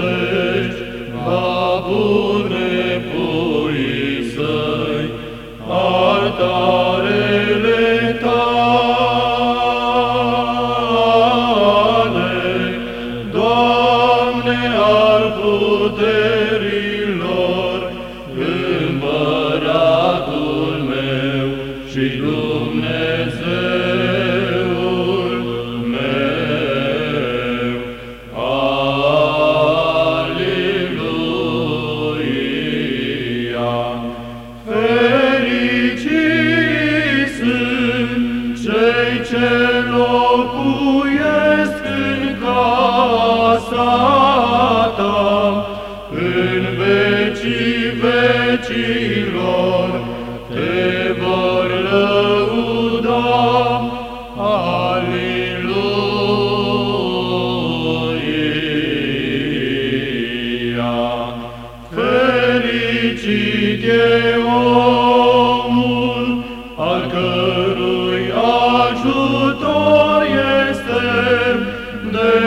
unde-și va pune puii altarele tale. Doamne al puterilor, împăratul meu și Dumnezeu, în vecii vecilor te vor lăuda. Aleluia! Fericit e omul al cărui ajutor este de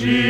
she